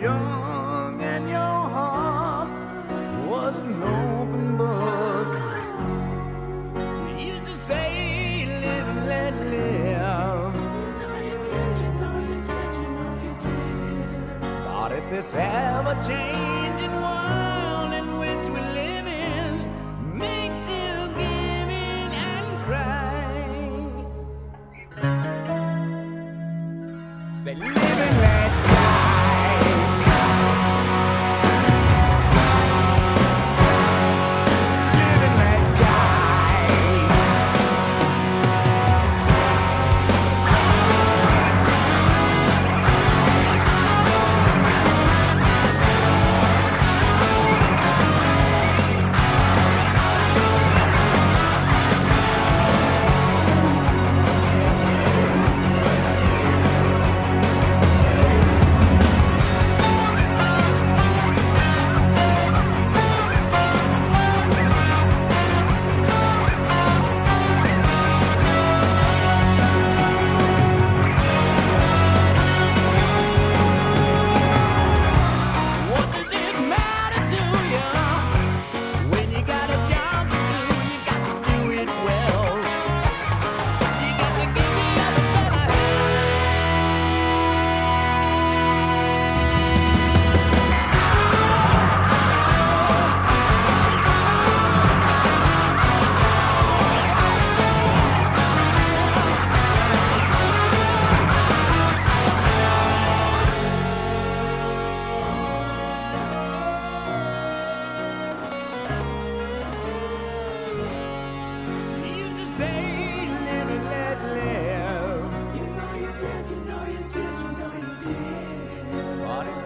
young and your heart was an open book. You used to say, live and let live. But if this ever changing world in which we live in makes you give in and cry, say live and let die.